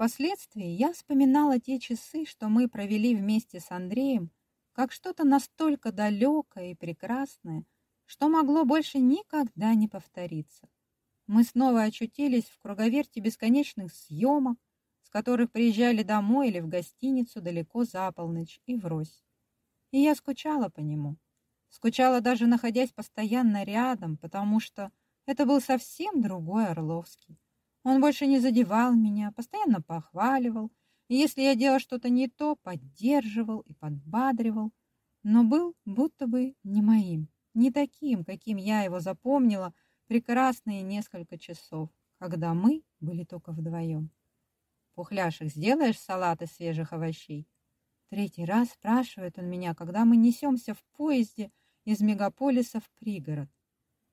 Впоследствии я вспоминала те часы, что мы провели вместе с Андреем, как что-то настолько далекое и прекрасное, что могло больше никогда не повториться. Мы снова очутились в круговерте бесконечных съемок, с которых приезжали домой или в гостиницу далеко за полночь и врозь. И я скучала по нему. Скучала даже находясь постоянно рядом, потому что это был совсем другой Орловский. Он больше не задевал меня, постоянно похваливал, и если я делала что-то не то, поддерживал и подбадривал, но был будто бы не моим, не таким, каким я его запомнила прекрасные несколько часов, когда мы были только вдвоем. «Пухляшек, сделаешь салат из свежих овощей?» Третий раз спрашивает он меня, когда мы несемся в поезде из мегаполиса в пригород.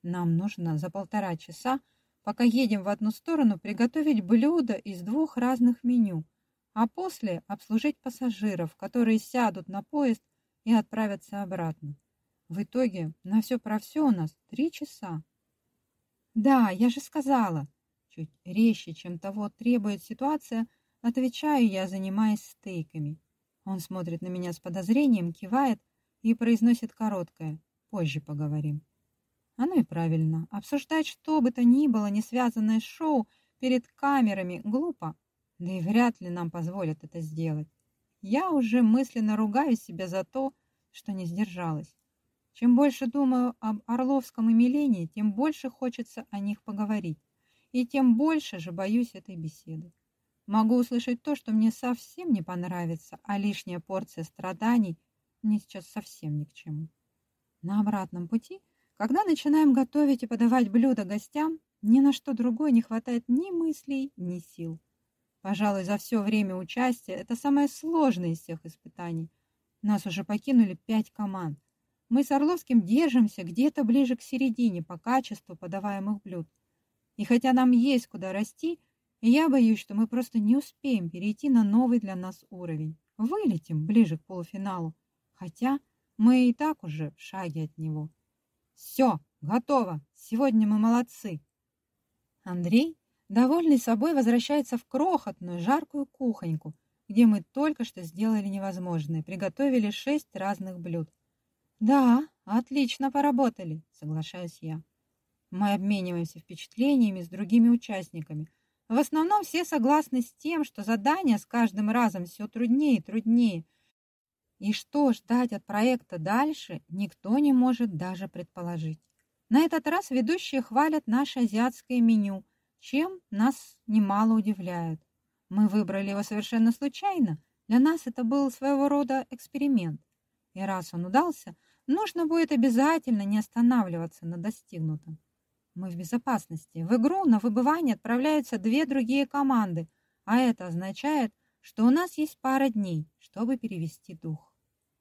Нам нужно за полтора часа, пока едем в одну сторону, приготовить блюдо из двух разных меню, а после обслужить пассажиров, которые сядут на поезд и отправятся обратно. В итоге на все про все у нас три часа. Да, я же сказала. Чуть резче, чем того требует ситуация, отвечаю я, занимаясь стейками. Он смотрит на меня с подозрением, кивает и произносит короткое «Позже поговорим». Оно и правильно. Обсуждать что бы то ни было, не связанное с шоу, перед камерами, глупо. Да и вряд ли нам позволят это сделать. Я уже мысленно ругаю себя за то, что не сдержалась. Чем больше думаю об Орловском и Милене, тем больше хочется о них поговорить. И тем больше же боюсь этой беседы. Могу услышать то, что мне совсем не понравится, а лишняя порция страданий мне сейчас совсем ни к чему. На обратном пути, когда начинаем готовить и подавать блюда гостям, ни на что другое не хватает ни мыслей, ни сил. Пожалуй, за все время участия это самое сложное из всех испытаний. Нас уже покинули пять команд. Мы с Орловским держимся где-то ближе к середине по качеству подаваемых блюд. И хотя нам есть куда расти, я боюсь, что мы просто не успеем перейти на новый для нас уровень. Вылетим ближе к полуфиналу, хотя мы и так уже в шаге от него. Все, готово. Сегодня мы молодцы. Андрей, довольный собой, возвращается в крохотную жаркую кухоньку, где мы только что сделали невозможное, приготовили шесть разных блюд. Да, отлично поработали, соглашаюсь я. Мы обмениваемся впечатлениями с другими участниками, в основном все согласны с тем, что задание с каждым разом все труднее и труднее. И что ждать от проекта дальше, никто не может даже предположить. На этот раз ведущие хвалят наше азиатское меню, чем нас немало удивляют. Мы выбрали его совершенно случайно. Для нас это был своего рода эксперимент. И раз он удался, нужно будет обязательно не останавливаться на достигнутом. Мы в безопасности. В игру на выбывание отправляются две другие команды, а это означает, что у нас есть пара дней, чтобы перевести дух.